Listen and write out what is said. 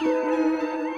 Música